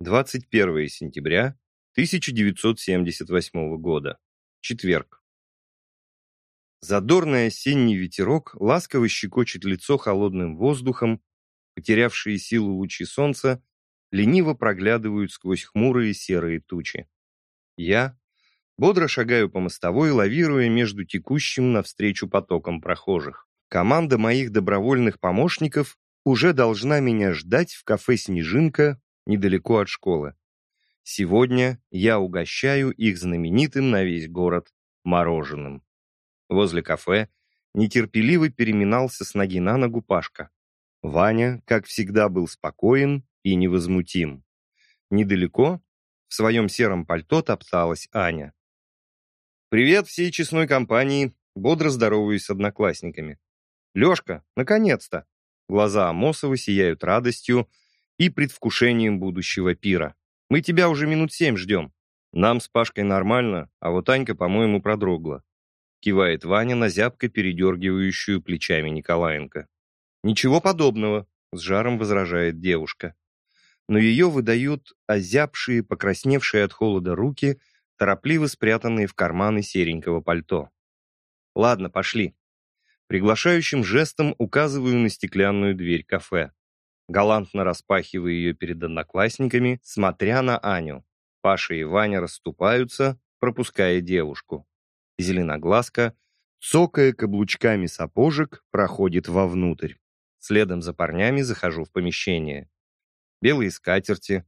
21 сентября 1978 года. Четверг. Задорный осенний ветерок ласково щекочет лицо холодным воздухом, потерявшие силу лучи солнца лениво проглядывают сквозь хмурые серые тучи. Я бодро шагаю по мостовой, лавируя между текущим навстречу потоком прохожих. Команда моих добровольных помощников уже должна меня ждать в кафе «Снежинка» недалеко от школы. Сегодня я угощаю их знаменитым на весь город мороженым. Возле кафе нетерпеливо переминался с ноги на ногу Пашка. Ваня, как всегда, был спокоен и невозмутим. Недалеко, в своем сером пальто, топталась Аня. «Привет всей честной компании!» Бодро здороваюсь с одноклассниками. «Лешка, наконец-то!» Глаза Амосова сияют радостью и предвкушением будущего пира. «Мы тебя уже минут семь ждем. Нам с Пашкой нормально, а вот Анька, по-моему, продрогла кивает Ваня на зябко передергивающую плечами Николаенко. «Ничего подобного», — с жаром возражает девушка. Но ее выдают озябшие, покрасневшие от холода руки, торопливо спрятанные в карманы серенького пальто. «Ладно, пошли». Приглашающим жестом указываю на стеклянную дверь кафе. Галантно распахиваю ее перед одноклассниками, смотря на Аню. Паша и Ваня расступаются, пропуская девушку. Зеленоглазка, цокая каблучками сапожек, проходит вовнутрь. Следом за парнями захожу в помещение. Белые скатерти,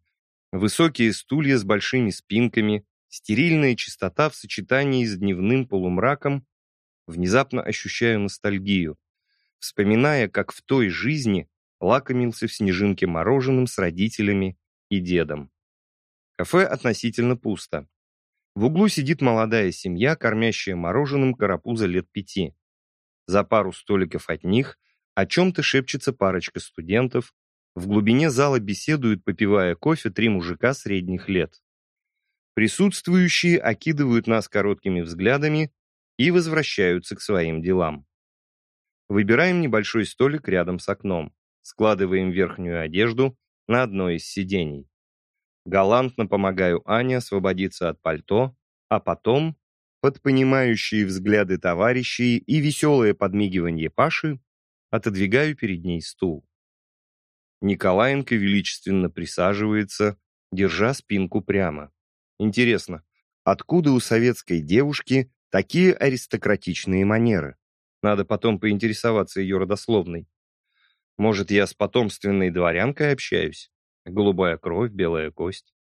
высокие стулья с большими спинками, стерильная чистота в сочетании с дневным полумраком. Внезапно ощущаю ностальгию, вспоминая, как в той жизни лакомился в снежинке мороженым с родителями и дедом. Кафе относительно пусто. В углу сидит молодая семья, кормящая мороженым карапуза лет пяти. За пару столиков от них о чем-то шепчется парочка студентов. В глубине зала беседуют, попивая кофе, три мужика средних лет. Присутствующие окидывают нас короткими взглядами и возвращаются к своим делам. Выбираем небольшой столик рядом с окном, складываем верхнюю одежду на одно из сидений. Галантно помогаю Ане освободиться от пальто, а потом, под понимающие взгляды товарищей и веселое подмигивание Паши, отодвигаю перед ней стул. Николаенко величественно присаживается, держа спинку прямо. Интересно, откуда у советской девушки такие аристократичные манеры? Надо потом поинтересоваться ее родословной. Может, я с потомственной дворянкой общаюсь? Голубая кровь, белая кость.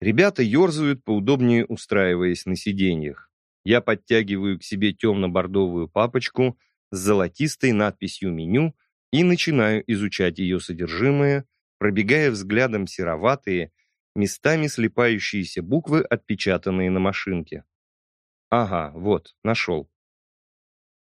Ребята ерзают, поудобнее устраиваясь на сиденьях. Я подтягиваю к себе темно-бордовую папочку с золотистой надписью «Меню» и начинаю изучать ее содержимое, пробегая взглядом сероватые, местами слепающиеся буквы, отпечатанные на машинке. Ага, вот, нашел.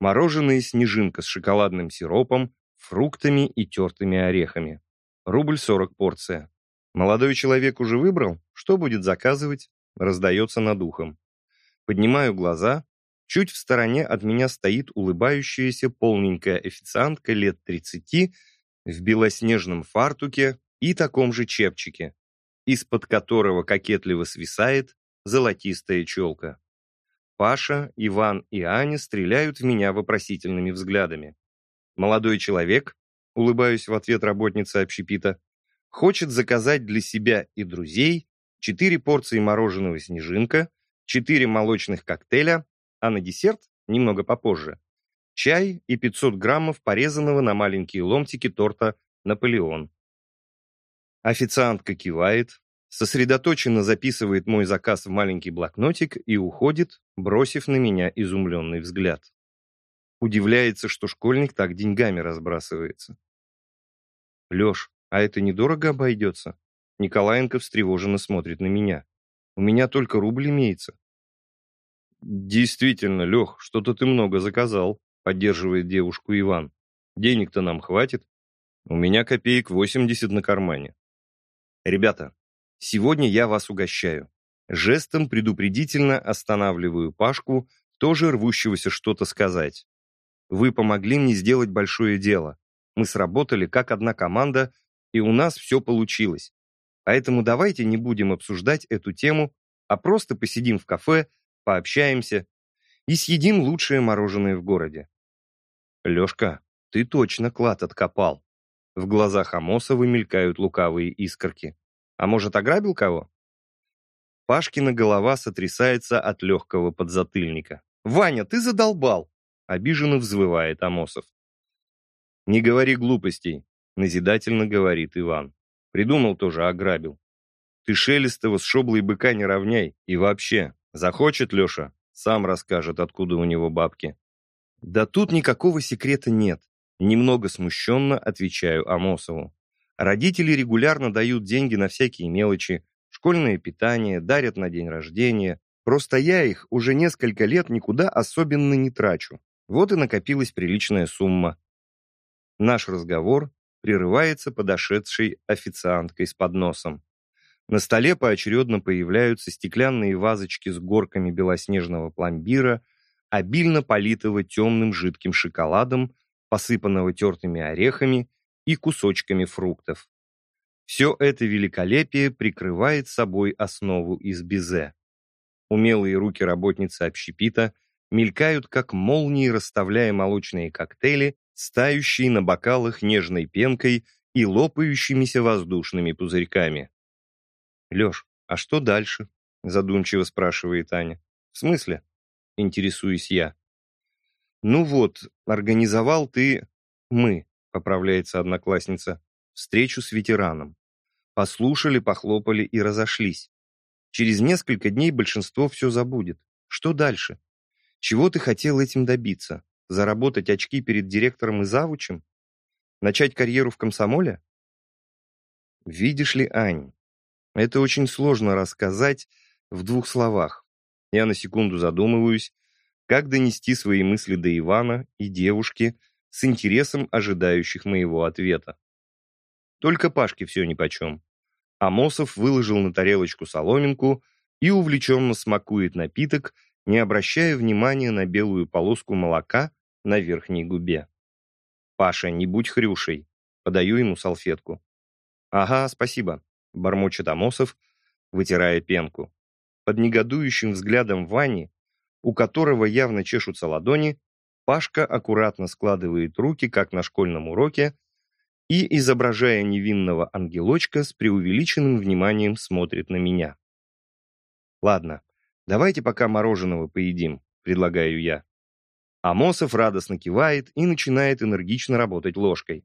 Мороженое снежинка с шоколадным сиропом, фруктами и тертыми орехами. Рубль сорок порция. Молодой человек уже выбрал, что будет заказывать, раздается над ухом. Поднимаю глаза. Чуть в стороне от меня стоит улыбающаяся полненькая официантка лет 30 в белоснежном фартуке и таком же чепчике, из-под которого кокетливо свисает золотистая челка. Паша, Иван и Аня стреляют в меня вопросительными взглядами. Молодой человек улыбаюсь в ответ работнице общепита, хочет заказать для себя и друзей 4 порции мороженого «Снежинка», 4 молочных коктейля, а на десерт, немного попозже, чай и 500 граммов порезанного на маленькие ломтики торта «Наполеон». Официантка кивает, сосредоточенно записывает мой заказ в маленький блокнотик и уходит, бросив на меня изумленный взгляд. Удивляется, что школьник так деньгами разбрасывается. «Леш, а это недорого обойдется?» Николаенко встревоженно смотрит на меня. «У меня только рубль имеется». «Действительно, Лех, что-то ты много заказал», поддерживает девушку Иван. «Денег-то нам хватит. У меня копеек 80 на кармане». «Ребята, сегодня я вас угощаю». Жестом предупредительно останавливаю Пашку, тоже рвущегося что-то сказать. «Вы помогли мне сделать большое дело. Мы сработали как одна команда, и у нас все получилось. Поэтому давайте не будем обсуждать эту тему, а просто посидим в кафе, пообщаемся и съедим лучшее мороженое в городе. Лешка, ты точно клад откопал. В глазах Амосова мелькают лукавые искорки. А может, ограбил кого? Пашкина голова сотрясается от легкого подзатыльника. «Ваня, ты задолбал!» — обиженно взвывает Амосов. «Не говори глупостей», — назидательно говорит Иван. Придумал тоже, ограбил. Ты Шелестова с шоблой быка не равняй. И вообще, захочет Леша, сам расскажет, откуда у него бабки. Да тут никакого секрета нет. Немного смущенно отвечаю Амосову. Родители регулярно дают деньги на всякие мелочи, школьное питание, дарят на день рождения. Просто я их уже несколько лет никуда особенно не трачу. Вот и накопилась приличная сумма. Наш разговор прерывается подошедшей официанткой с подносом. На столе поочередно появляются стеклянные вазочки с горками белоснежного пломбира, обильно политого темным жидким шоколадом, посыпанного тертыми орехами и кусочками фруктов. Все это великолепие прикрывает собой основу из безе. Умелые руки работницы общепита мелькают, как молнии, расставляя молочные коктейли, стающие на бокалах нежной пенкой и лопающимися воздушными пузырьками. «Леш, а что дальше?» — задумчиво спрашивает Аня. «В смысле?» — интересуюсь я. «Ну вот, организовал ты...» «Мы», — поправляется одноклассница, «встречу с ветераном. Послушали, похлопали и разошлись. Через несколько дней большинство все забудет. Что дальше? Чего ты хотел этим добиться? Заработать очки перед директором и завучем? Начать карьеру в комсомоле? Видишь ли, Ань, это очень сложно рассказать в двух словах. Я на секунду задумываюсь, как донести свои мысли до Ивана и девушки с интересом ожидающих моего ответа. Только Пашке все нипочем. Амосов выложил на тарелочку соломинку и увлеченно смакует напиток, не обращая внимания на белую полоску молока на верхней губе. «Паша, не будь хрюшей!» Подаю ему салфетку. «Ага, спасибо», — бормочет Амосов, вытирая пенку. Под негодующим взглядом Вани, у которого явно чешутся ладони, Пашка аккуратно складывает руки, как на школьном уроке, и, изображая невинного ангелочка, с преувеличенным вниманием смотрит на меня. «Ладно, давайте пока мороженого поедим», — предлагаю я. Амосов радостно кивает и начинает энергично работать ложкой.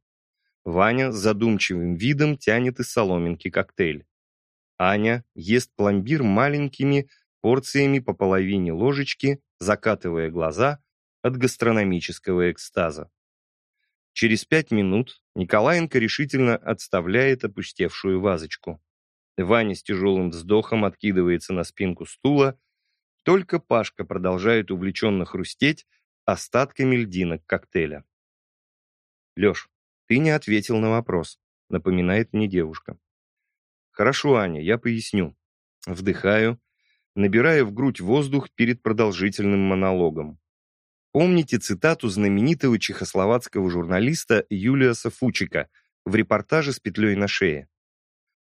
Ваня с задумчивым видом тянет из соломинки коктейль. Аня ест пломбир маленькими порциями по половине ложечки, закатывая глаза от гастрономического экстаза. Через пять минут Николаенко решительно отставляет опустевшую вазочку. Ваня с тяжелым вздохом откидывается на спинку стула, только Пашка продолжает увлеченно хрустеть остатками льдинок коктейля. «Леш, ты не ответил на вопрос», — напоминает мне девушка. «Хорошо, Аня, я поясню». Вдыхаю, набирая в грудь воздух перед продолжительным монологом. Помните цитату знаменитого чехословацкого журналиста Юлиаса Фучика в репортаже с петлей на шее?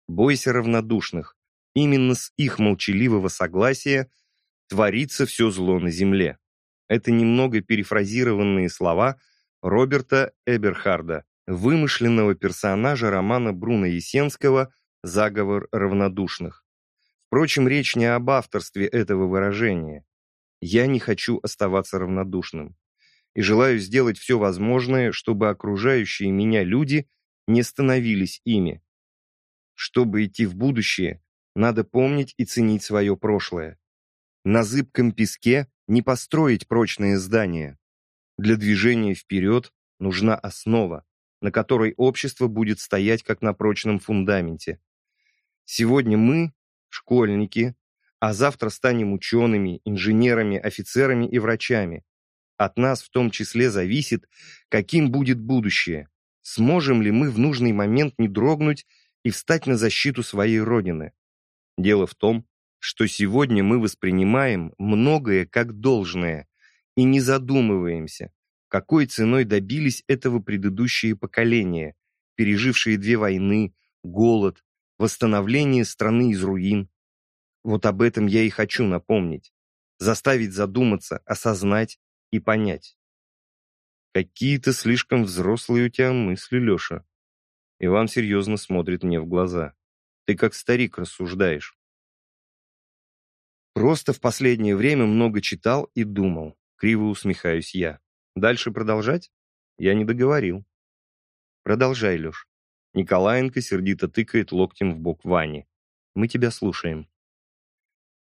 «Бойся равнодушных. Именно с их молчаливого согласия творится все зло на земле». Это немного перефразированные слова Роберта Эберхарда, вымышленного персонажа романа Бруно Есенского «Заговор равнодушных». Впрочем, речь не об авторстве этого выражения. Я не хочу оставаться равнодушным и желаю сделать все возможное, чтобы окружающие меня люди не становились ими. Чтобы идти в будущее, надо помнить и ценить свое прошлое. На зыбком песке не построить прочное здание. Для движения вперед нужна основа, на которой общество будет стоять как на прочном фундаменте. Сегодня мы, школьники, а завтра станем учеными, инженерами, офицерами и врачами. От нас в том числе зависит, каким будет будущее. Сможем ли мы в нужный момент не дрогнуть и встать на защиту своей Родины? Дело в том, что сегодня мы воспринимаем многое как должное и не задумываемся, какой ценой добились этого предыдущие поколения, пережившие две войны, голод, восстановление страны из руин. Вот об этом я и хочу напомнить, заставить задуматься, осознать и понять. Какие-то слишком взрослые у тебя мысли, Леша. Иван серьезно смотрит мне в глаза. Ты как старик рассуждаешь. Просто в последнее время много читал и думал. Криво усмехаюсь я. Дальше продолжать? Я не договорил. Продолжай, Леш. Николаенко сердито тыкает локтем в бок Вани. Мы тебя слушаем.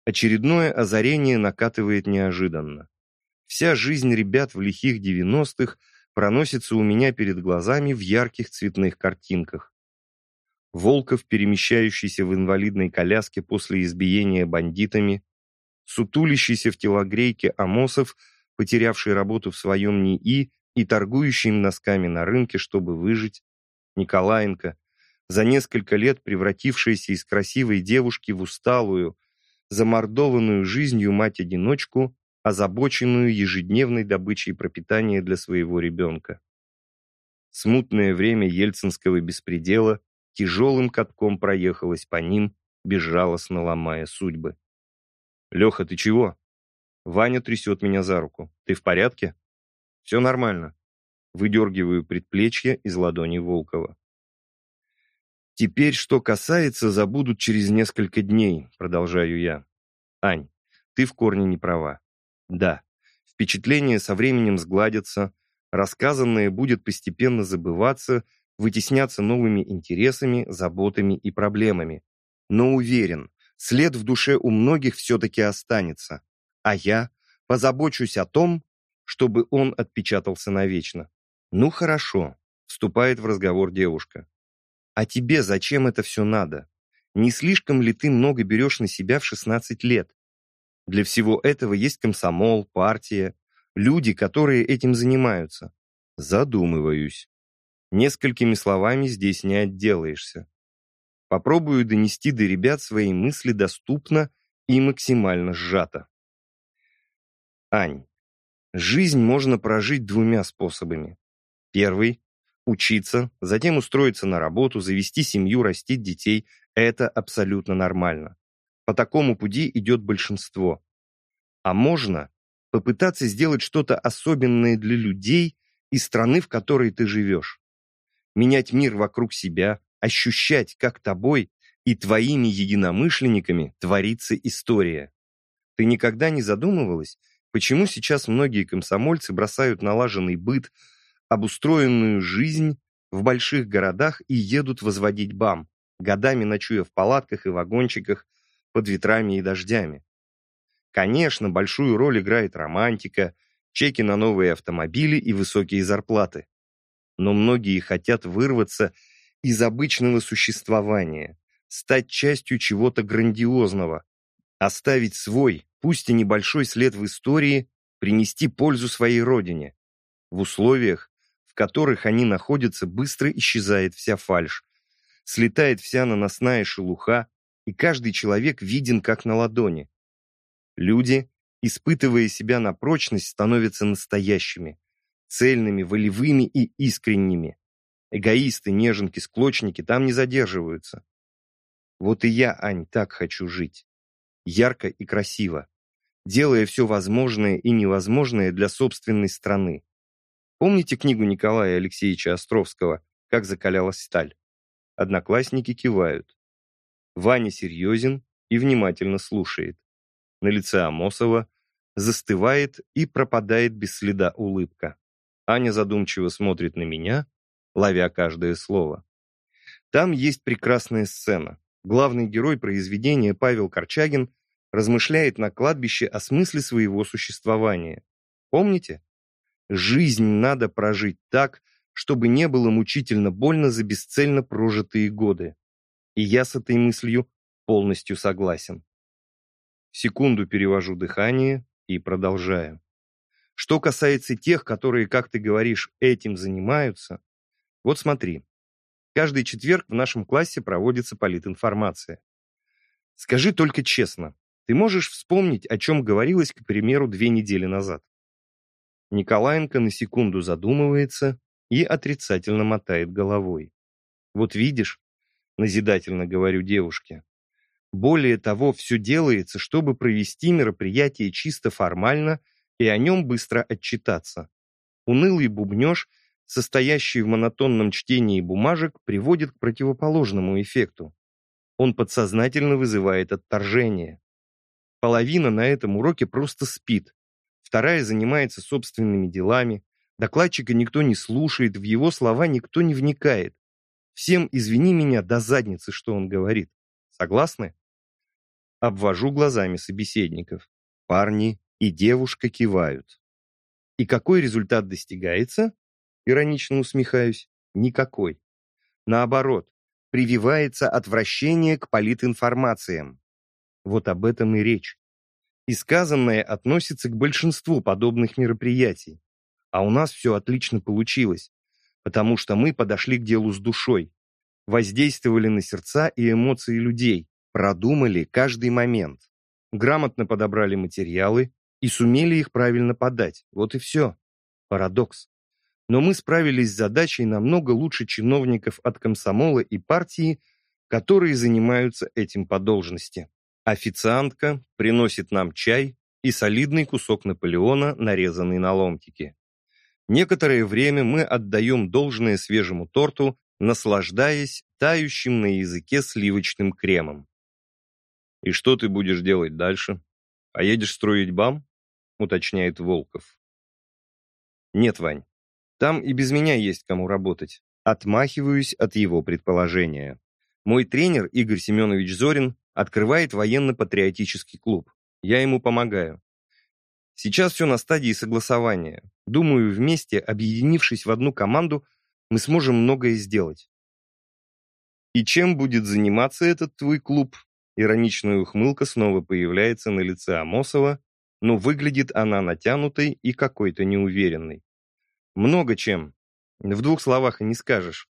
Очередное озарение накатывает неожиданно. Вся жизнь ребят в лихих девяностых проносится у меня перед глазами в ярких цветных картинках. Волков, перемещающийся в инвалидной коляске после избиения бандитами, сутулящийся в телогрейке Амосов, потерявший работу в своем НИИ и торгующий носками на рынке, чтобы выжить, Николаенко, за несколько лет превратившаяся из красивой девушки в усталую, замордованную жизнью мать-одиночку, озабоченную ежедневной добычей пропитания для своего ребенка. Смутное время ельцинского беспредела тяжелым катком проехалось по ним, безжалостно ломая судьбы. «Леха, ты чего?» Ваня трясет меня за руку. «Ты в порядке?» «Все нормально». Выдергиваю предплечье из ладони Волкова. «Теперь, что касается, забудут через несколько дней», продолжаю я. «Ань, ты в корне не права. Да, впечатления со временем сгладятся, рассказанное будет постепенно забываться, вытесняться новыми интересами, заботами и проблемами. Но уверен, след в душе у многих все-таки останется, а я позабочусь о том, чтобы он отпечатался навечно. Ну хорошо, вступает в разговор девушка. А тебе зачем это все надо? Не слишком ли ты много берешь на себя в 16 лет? Для всего этого есть комсомол, партия, люди, которые этим занимаются. Задумываюсь. Несколькими словами здесь не отделаешься. Попробую донести до ребят свои мысли доступно и максимально сжато. Ань, жизнь можно прожить двумя способами. Первый – учиться, затем устроиться на работу, завести семью, растить детей. Это абсолютно нормально. По такому пути идет большинство. А можно попытаться сделать что-то особенное для людей и страны, в которой ты живешь. Менять мир вокруг себя, ощущать, как тобой и твоими единомышленниками творится история. Ты никогда не задумывалась, почему сейчас многие комсомольцы бросают налаженный быт, обустроенную жизнь в больших городах и едут возводить БАМ, годами ночуя в палатках и вагончиках под ветрами и дождями. Конечно, большую роль играет романтика, чеки на новые автомобили и высокие зарплаты. Но многие хотят вырваться из обычного существования, стать частью чего-то грандиозного, оставить свой, пусть и небольшой след в истории, принести пользу своей родине. В условиях, в которых они находятся, быстро исчезает вся фальшь, слетает вся наносная шелуха, и каждый человек виден как на ладони. Люди, испытывая себя на прочность, становятся настоящими, цельными, волевыми и искренними. Эгоисты, неженки, склочники там не задерживаются. Вот и я, Ань, так хочу жить. Ярко и красиво. Делая все возможное и невозможное для собственной страны. Помните книгу Николая Алексеевича Островского «Как закалялась сталь»? Одноклассники кивают. Ваня серьезен и внимательно слушает. На лице Амосова застывает и пропадает без следа улыбка. Аня задумчиво смотрит на меня, ловя каждое слово. Там есть прекрасная сцена. Главный герой произведения Павел Корчагин размышляет на кладбище о смысле своего существования. Помните? Жизнь надо прожить так, чтобы не было мучительно больно за бесцельно прожитые годы. И я с этой мыслью полностью согласен. Секунду перевожу дыхание и продолжаю. Что касается тех, которые, как ты говоришь, этим занимаются, вот смотри, каждый четверг в нашем классе проводится политинформация. Скажи только честно, ты можешь вспомнить, о чем говорилось, к примеру, две недели назад? Николаенко на секунду задумывается и отрицательно мотает головой. Вот видишь, назидательно говорю девушке. Более того, все делается, чтобы провести мероприятие чисто формально и о нем быстро отчитаться. Унылый бубнеж, состоящий в монотонном чтении бумажек, приводит к противоположному эффекту. Он подсознательно вызывает отторжение. Половина на этом уроке просто спит, вторая занимается собственными делами, докладчика никто не слушает, в его слова никто не вникает. Всем извини меня до задницы, что он говорит. Согласны? Обвожу глазами собеседников. Парни и девушка кивают. И какой результат достигается? Иронично усмехаюсь. Никакой. Наоборот, прививается отвращение к политинформациям. Вот об этом и речь. И сказанное относится к большинству подобных мероприятий. А у нас все отлично получилось, потому что мы подошли к делу с душой, воздействовали на сердца и эмоции людей, продумали каждый момент, грамотно подобрали материалы и сумели их правильно подать. Вот и все. Парадокс. Но мы справились с задачей намного лучше чиновников от комсомола и партии, которые занимаются этим по должности. Официантка приносит нам чай и солидный кусок Наполеона, нарезанный на ломтики. Некоторое время мы отдаем должное свежему торту, наслаждаясь тающим на языке сливочным кремом. «И что ты будешь делать дальше? Поедешь строить БАМ?» — уточняет Волков. «Нет, Вань, там и без меня есть кому работать». Отмахиваюсь от его предположения. Мой тренер Игорь Семенович Зорин открывает военно-патриотический клуб. Я ему помогаю. Сейчас все на стадии согласования. Думаю, вместе, объединившись в одну команду, мы сможем многое сделать. И чем будет заниматься этот твой клуб? Ироничная ухмылка снова появляется на лице Амосова, но выглядит она натянутой и какой-то неуверенной. Много чем. В двух словах и не скажешь.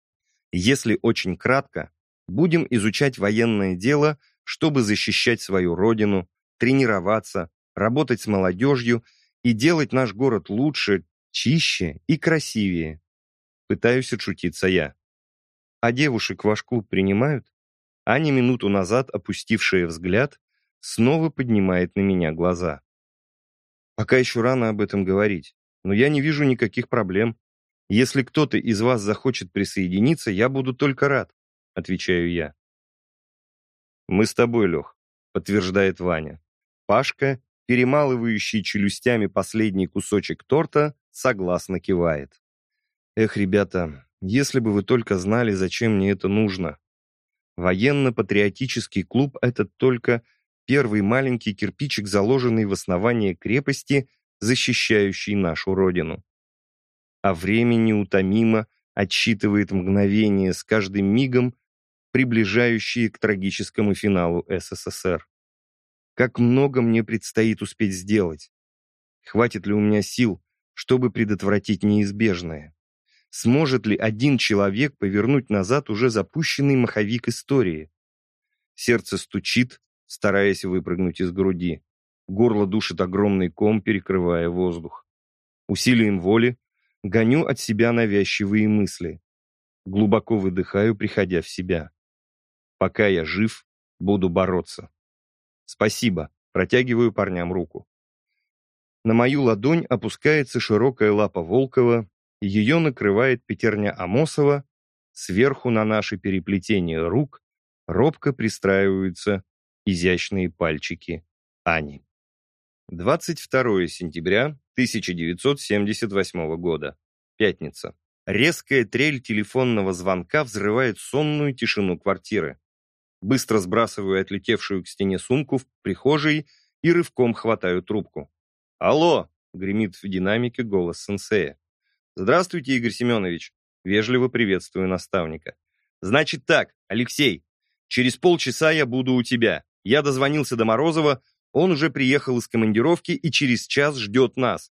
Если очень кратко, будем изучать военное дело, чтобы защищать свою родину, тренироваться, работать с молодежью и делать наш город лучше, чище и красивее. Пытаюсь отшутиться я. А девушек ваш клуб принимают? Аня, минуту назад опустившая взгляд, снова поднимает на меня глаза. Пока еще рано об этом говорить, но я не вижу никаких проблем. Если кто-то из вас захочет присоединиться, я буду только рад, отвечаю я. «Мы с тобой, Лех», — подтверждает Ваня. Пашка, перемалывающий челюстями последний кусочек торта, согласно кивает. «Эх, ребята, если бы вы только знали, зачем мне это нужно. Военно-патриотический клуб — это только первый маленький кирпичик, заложенный в основание крепости, защищающий нашу Родину. А время неутомимо отсчитывает мгновение с каждым мигом, приближающие к трагическому финалу СССР. Как много мне предстоит успеть сделать? Хватит ли у меня сил, чтобы предотвратить неизбежное? Сможет ли один человек повернуть назад уже запущенный маховик истории? Сердце стучит, стараясь выпрыгнуть из груди. Горло душит огромный ком, перекрывая воздух. Усилием воли гоню от себя навязчивые мысли. Глубоко выдыхаю, приходя в себя. Пока я жив, буду бороться. Спасибо. Протягиваю парням руку. На мою ладонь опускается широкая лапа Волкова, ее накрывает пятерня Амосова, сверху на наши переплетения рук робко пристраиваются изящные пальчики Ани. 22 сентября 1978 года. Пятница. Резкая трель телефонного звонка взрывает сонную тишину квартиры. Быстро сбрасываю отлетевшую к стене сумку в прихожей и рывком хватаю трубку. «Алло!» — гремит в динамике голос сенсея. «Здравствуйте, Игорь Семенович!» — вежливо приветствую наставника. «Значит так, Алексей, через полчаса я буду у тебя. Я дозвонился до Морозова, он уже приехал из командировки и через час ждет нас.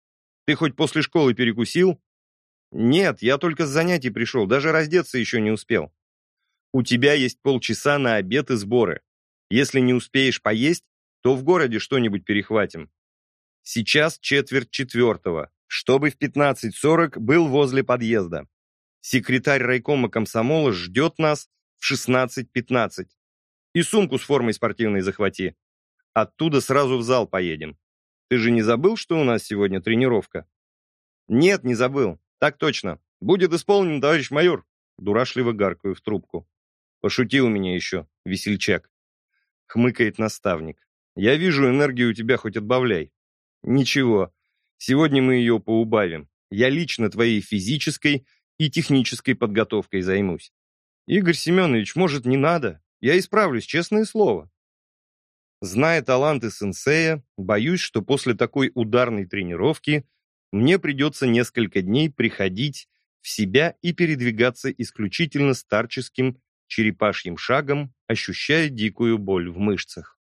Ты хоть после школы перекусил?» «Нет, я только с занятий пришел, даже раздеться еще не успел». У тебя есть полчаса на обед и сборы. Если не успеешь поесть, то в городе что-нибудь перехватим. Сейчас четверть четвертого, чтобы в 15.40 был возле подъезда. Секретарь райкома комсомола ждет нас, в 16.15. И сумку с формой спортивной захвати. Оттуда сразу в зал поедем. Ты же не забыл, что у нас сегодня тренировка? Нет, не забыл. Так точно. Будет исполнен, товарищ майор. Дурашливо гаркаю в трубку. Пошути у меня еще, весельчак. Хмыкает наставник. Я вижу, энергию у тебя хоть отбавляй. Ничего, сегодня мы ее поубавим. Я лично твоей физической и технической подготовкой займусь. Игорь Семенович, может, не надо? Я исправлюсь, честное слово. Зная таланты сенсея, боюсь, что после такой ударной тренировки мне придется несколько дней приходить в себя и передвигаться исключительно старческим черепашьим шагом, ощущая дикую боль в мышцах.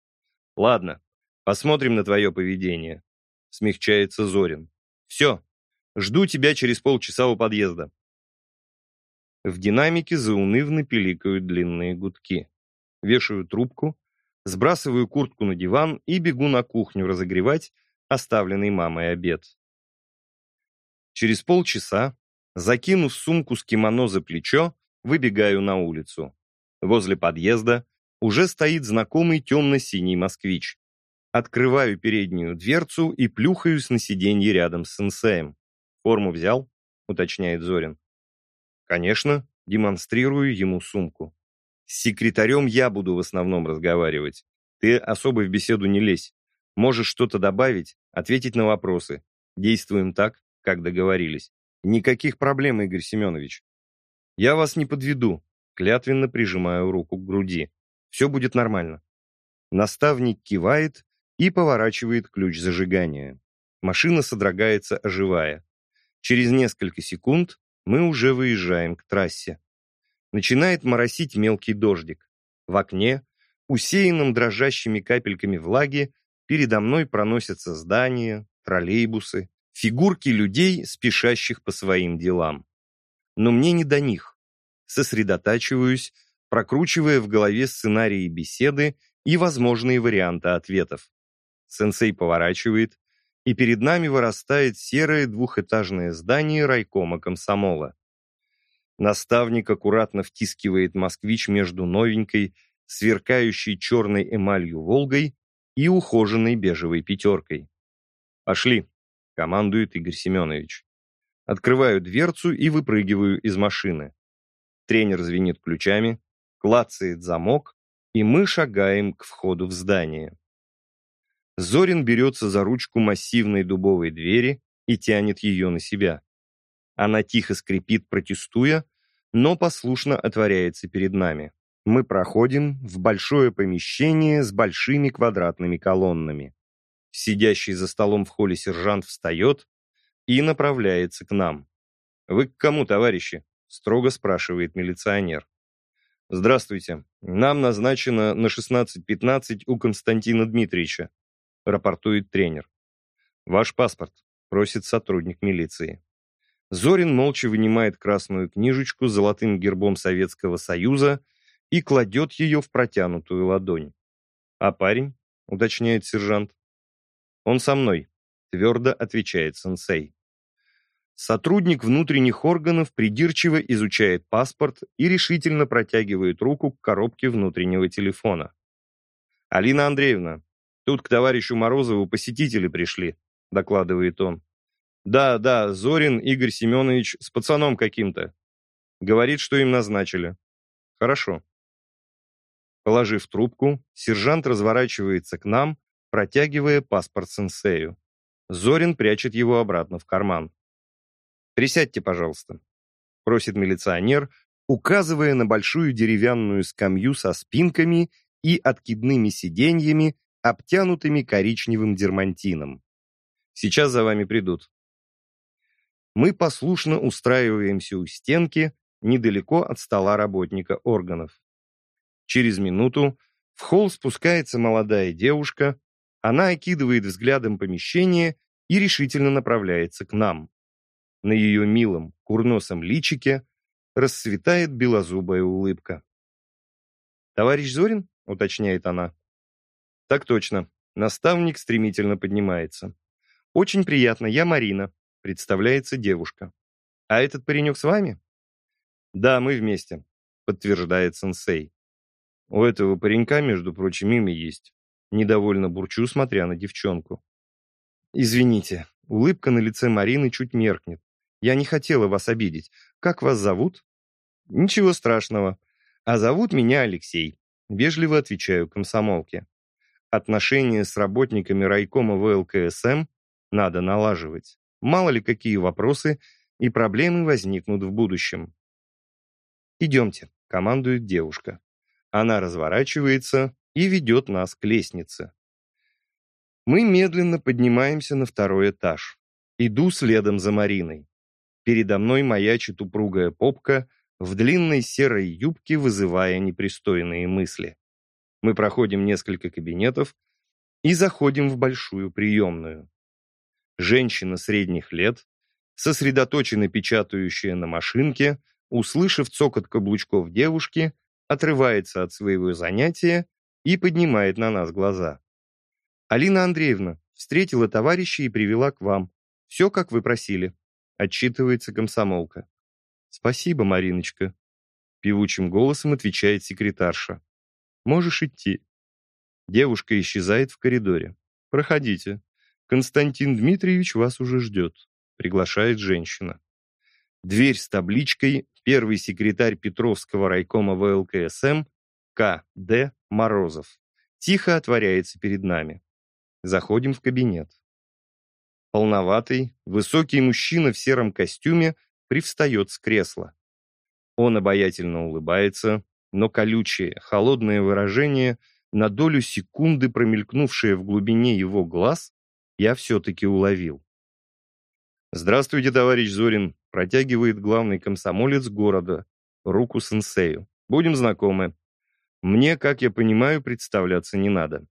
Ладно, посмотрим на твое поведение. Смягчается Зорин. Все, жду тебя через полчаса у подъезда. В динамике заунывно пиликают длинные гудки. Вешаю трубку, сбрасываю куртку на диван и бегу на кухню разогревать оставленный мамой обед. Через полчаса, закинув сумку с кимоно за плечо, выбегаю на улицу. Возле подъезда уже стоит знакомый темно-синий москвич. Открываю переднюю дверцу и плюхаюсь на сиденье рядом с сенсеем. «Форму взял?» — уточняет Зорин. «Конечно», — демонстрирую ему сумку. «С секретарем я буду в основном разговаривать. Ты особо в беседу не лезь. Можешь что-то добавить, ответить на вопросы. Действуем так, как договорились. Никаких проблем, Игорь Семенович. Я вас не подведу, клятвенно прижимаю руку к груди. Все будет нормально. Наставник кивает и поворачивает ключ зажигания. Машина содрогается, оживая. Через несколько секунд мы уже выезжаем к трассе. Начинает моросить мелкий дождик. В окне, усеянном дрожащими капельками влаги, передо мной проносятся здания, троллейбусы, фигурки людей, спешащих по своим делам. Но мне не до них. Сосредотачиваюсь, прокручивая в голове сценарии беседы и возможные варианты ответов. Сенсей поворачивает, и перед нами вырастает серое двухэтажное здание райкома комсомола. Наставник аккуратно втискивает москвич между новенькой, сверкающей черной эмалью «Волгой» и ухоженной бежевой пятеркой. «Пошли», — командует Игорь Семенович. Открываю дверцу и выпрыгиваю из машины. Тренер звенит ключами, клацает замок, и мы шагаем к входу в здание. Зорин берется за ручку массивной дубовой двери и тянет ее на себя. Она тихо скрипит, протестуя, но послушно отворяется перед нами. Мы проходим в большое помещение с большими квадратными колоннами. Сидящий за столом в холле сержант встает и направляется к нам. «Вы к кому, товарищи?» — строго спрашивает милиционер. «Здравствуйте. Нам назначено на 16.15 у Константина Дмитриевича рапортует тренер. «Ваш паспорт», — просит сотрудник милиции. Зорин молча вынимает красную книжечку с золотым гербом Советского Союза и кладет ее в протянутую ладонь. «А парень?» — уточняет сержант. «Он со мной», — твердо отвечает сенсей. Сотрудник внутренних органов придирчиво изучает паспорт и решительно протягивает руку к коробке внутреннего телефона. «Алина Андреевна, Тут к товарищу Морозову посетители пришли, докладывает он. Да, да, Зорин Игорь Семенович с пацаном каким-то. Говорит, что им назначили. Хорошо. Положив трубку, сержант разворачивается к нам, протягивая паспорт сенсею. Зорин прячет его обратно в карман. «Присядьте, пожалуйста», — просит милиционер, указывая на большую деревянную скамью со спинками и откидными сиденьями, обтянутыми коричневым дермантином. Сейчас за вами придут. Мы послушно устраиваемся у стенки, недалеко от стола работника органов. Через минуту в холл спускается молодая девушка, она окидывает взглядом помещение и решительно направляется к нам. На ее милом, курносом личике расцветает белозубая улыбка. «Товарищ Зорин?» — уточняет она. Так точно. Наставник стремительно поднимается. Очень приятно, я Марина, представляется девушка. А этот паренек с вами? Да, мы вместе. подтверждает сенсей. У этого паренька, между прочим, имя есть. Недовольно бурчу, смотря на девчонку. Извините, улыбка на лице Марины чуть меркнет. Я не хотела вас обидеть. Как вас зовут? Ничего страшного. А зовут меня Алексей. Вежливо отвечаю комсомолке. Отношения с работниками райкома ВЛКСМ надо налаживать. Мало ли какие вопросы и проблемы возникнут в будущем. «Идемте», — командует девушка. Она разворачивается и ведет нас к лестнице. Мы медленно поднимаемся на второй этаж. Иду следом за Мариной. Передо мной маячит упругая попка в длинной серой юбке, вызывая непристойные мысли. Мы проходим несколько кабинетов и заходим в большую приемную. Женщина средних лет, сосредоточенно печатающая на машинке, услышав цокот каблучков девушки, отрывается от своего занятия и поднимает на нас глаза. «Алина Андреевна встретила товарища и привела к вам. Все, как вы просили», — отчитывается комсомолка. «Спасибо, Мариночка», — певучим голосом отвечает секретарша. «Можешь идти». Девушка исчезает в коридоре. «Проходите. Константин Дмитриевич вас уже ждет», — приглашает женщина. Дверь с табличкой «Первый секретарь Петровского райкома ВЛКСМ К.Д. Морозов» тихо отворяется перед нами. Заходим в кабинет. Полноватый, высокий мужчина в сером костюме привстает с кресла. Он обаятельно улыбается, но колючее, холодное выражение, на долю секунды промелькнувшее в глубине его глаз, я все-таки уловил. «Здравствуйте, товарищ Зорин», протягивает главный комсомолец города, руку сенсею. «Будем знакомы. Мне, как я понимаю, представляться не надо».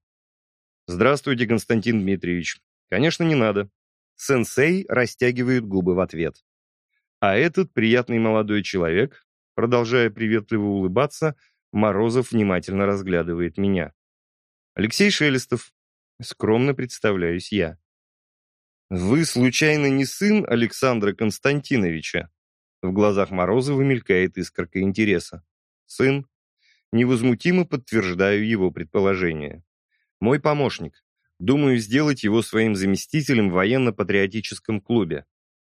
«Здравствуйте, Константин Дмитриевич». «Конечно, не надо». Сенсей растягивает губы в ответ. А этот приятный молодой человек, продолжая приветливо улыбаться, Морозов внимательно разглядывает меня. «Алексей Шелестов». Скромно представляюсь я. «Вы, случайно, не сын Александра Константиновича?» В глазах Морозова мелькает искорка интереса. «Сын?» Невозмутимо подтверждаю его предположение. «Мой помощник. Думаю сделать его своим заместителем в военно-патриотическом клубе.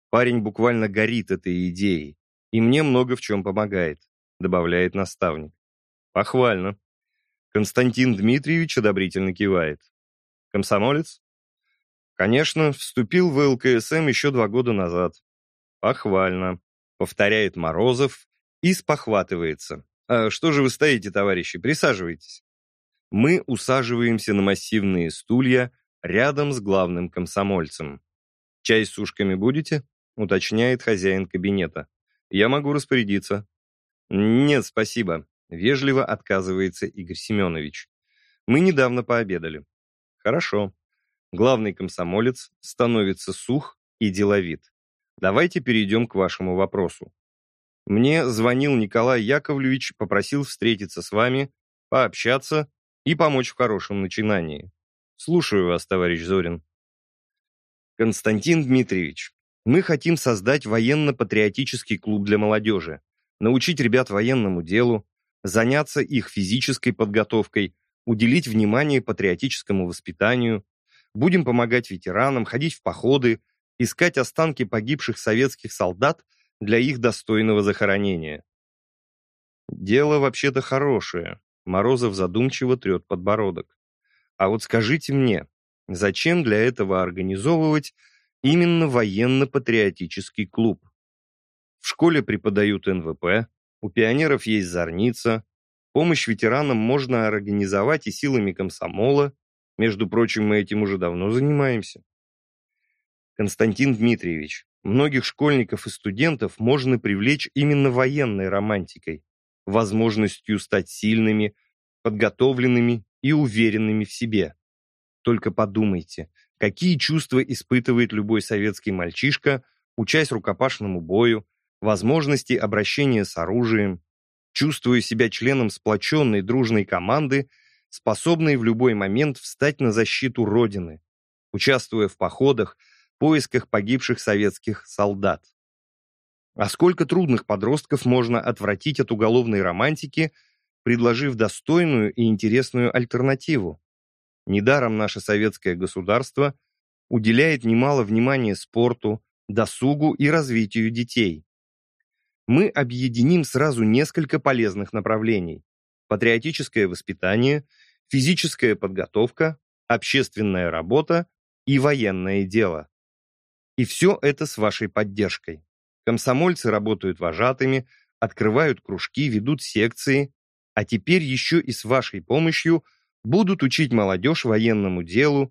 Парень буквально горит этой идеей, и мне много в чем помогает», добавляет наставник. «Похвально». Константин Дмитриевич одобрительно кивает. «Комсомолец?» Конечно, вступил в ЛКСМ еще два года назад. Похвально, повторяет Морозов и спохватывается. А что же вы стоите, товарищи? Присаживайтесь. Мы усаживаемся на массивные стулья рядом с главным комсомольцем. «Чай с сушками будете?» — уточняет хозяин кабинета. «Я могу распорядиться». «Нет, спасибо», — вежливо отказывается Игорь Семенович. «Мы недавно пообедали». «Хорошо. Главный комсомолец становится сух и деловит. Давайте перейдем к вашему вопросу. Мне звонил Николай Яковлевич, попросил встретиться с вами, пообщаться и помочь в хорошем начинании. Слушаю вас, товарищ Зорин. Константин Дмитриевич, мы хотим создать военно-патриотический клуб для молодежи, научить ребят военному делу, заняться их физической подготовкой, уделить внимание патриотическому воспитанию, Будем помогать ветеранам, ходить в походы, искать останки погибших советских солдат для их достойного захоронения. Дело вообще-то хорошее. Морозов задумчиво трет подбородок. А вот скажите мне, зачем для этого организовывать именно военно-патриотический клуб? В школе преподают НВП, у пионеров есть зорница, помощь ветеранам можно организовать и силами комсомола, между прочим, мы этим уже давно занимаемся. Константин Дмитриевич, многих школьников и студентов можно привлечь именно военной романтикой, возможностью стать сильными, подготовленными и уверенными в себе. Только подумайте, какие чувства испытывает любой советский мальчишка, учась рукопашному бою, возможности обращения с оружием, чувствуя себя членом сплоченной дружной команды способные в любой момент встать на защиту Родины, участвуя в походах, поисках погибших советских солдат. А сколько трудных подростков можно отвратить от уголовной романтики, предложив достойную и интересную альтернативу? Недаром наше советское государство уделяет немало внимания спорту, досугу и развитию детей. Мы объединим сразу несколько полезных направлений. Патриотическое воспитание, физическая подготовка, общественная работа и военное дело. И все это с вашей поддержкой. Комсомольцы работают вожатыми, открывают кружки, ведут секции, а теперь еще и с вашей помощью будут учить молодежь военному делу,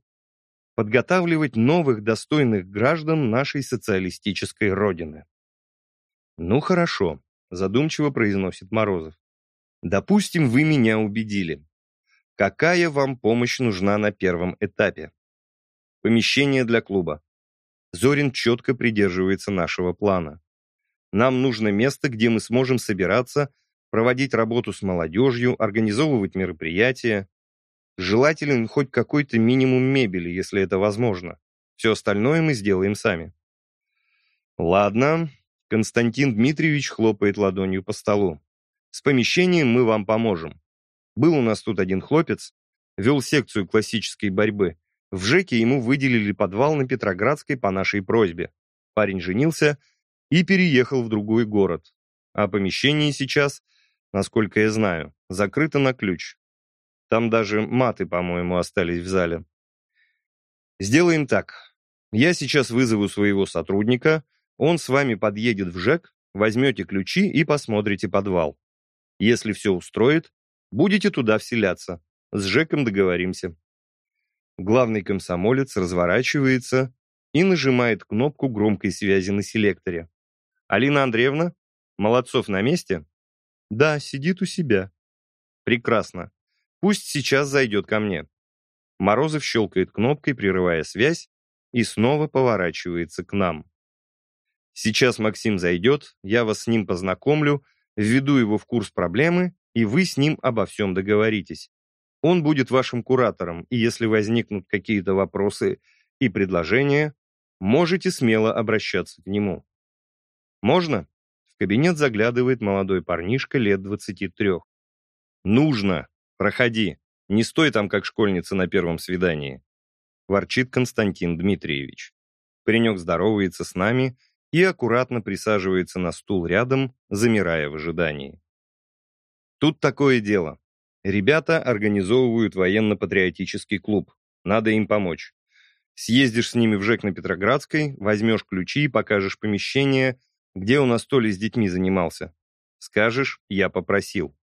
подготавливать новых достойных граждан нашей социалистической родины. «Ну хорошо», — задумчиво произносит Морозов. «Допустим, вы меня убедили. Какая вам помощь нужна на первом этапе?» «Помещение для клуба. Зорин четко придерживается нашего плана. Нам нужно место, где мы сможем собираться, проводить работу с молодежью, организовывать мероприятия. Желателен хоть какой-то минимум мебели, если это возможно. Все остальное мы сделаем сами. Ладно, Константин Дмитриевич хлопает ладонью по столу. С помещением мы вам поможем. Был у нас тут один хлопец, вел секцию классической борьбы. В ЖЭКе ему выделили подвал на Петроградской по нашей просьбе. Парень женился и переехал в другой город. А помещение сейчас, насколько я знаю, закрыто на ключ. Там даже маты, по-моему, остались в зале. Сделаем так. Я сейчас вызову своего сотрудника, он с вами подъедет в ЖЭК, возьмете ключи и посмотрите подвал. Если все устроит, будете туда вселяться. С ЖЭКом договоримся. Главный комсомолец разворачивается и нажимает кнопку громкой связи на селекторе. «Алина Андреевна? Молодцов на месте?» «Да, сидит у себя». «Прекрасно. Пусть сейчас зайдет ко мне». Морозов щелкает кнопкой, прерывая связь, и снова поворачивается к нам. «Сейчас Максим зайдет, я вас с ним познакомлю, введу его в курс проблемы, и вы с ним обо всем договоритесь. Он будет вашим куратором, и если возникнут какие-то вопросы и предложения, можете смело обращаться к нему. Можно? В кабинет заглядывает молодой парнишка лет 23. Нужно. Проходи. Не стой там, как школьница на первом свидании. Ворчит Константин Дмитриевич. Паренек здоровается с нами и аккуратно присаживается на стул рядом, замирая в ожидании. Тут такое дело. Ребята организовывают военно-патриотический клуб. Надо им помочь. Съездишь с ними в ЖЭК на Петроградской, возьмешь ключи покажешь помещение, где у нас Толя с детьми занимался. Скажешь, я попросил.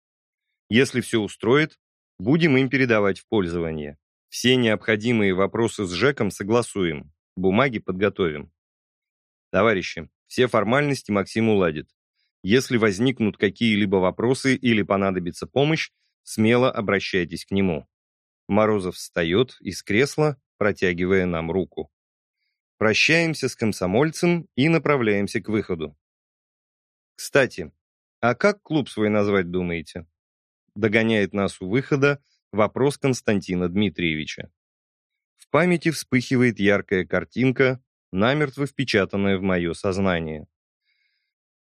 Если все устроит, будем им передавать в пользование. Все необходимые вопросы с ЖЭКом согласуем, бумаги подготовим. Товарищи, все формальности Максим уладит. Если возникнут какие-либо вопросы или понадобится помощь, смело обращайтесь к нему. Морозов встает из кресла, протягивая нам руку. Прощаемся с комсомольцем и направляемся к выходу. Кстати, а как клуб свой назвать думаете? Догоняет нас у выхода вопрос Константина Дмитриевича. В памяти вспыхивает яркая картинка, намертво впечатанная в мое сознание.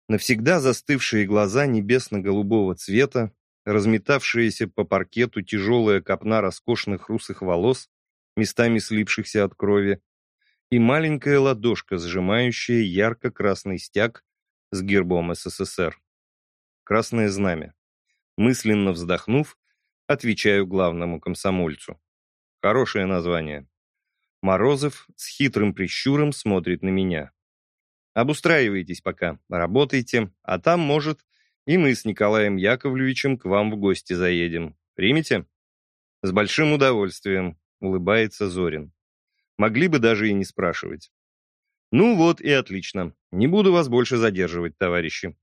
Навсегда застывшие глаза небесно-голубого цвета, разметавшаяся по паркету тяжелая копна роскошных русых волос, местами слипшихся от крови, и маленькая ладошка, сжимающая ярко-красный стяг с гербом СССР. Красное знамя. Мысленно вздохнув, отвечаю главному комсомольцу. Хорошее название. Морозов с хитрым прищуром смотрит на меня. Обустраивайтесь пока, работайте, а там, может, и мы с Николаем Яковлевичем к вам в гости заедем. Примете? С большим удовольствием, улыбается Зорин. Могли бы даже и не спрашивать. Ну вот и отлично. Не буду вас больше задерживать, товарищи.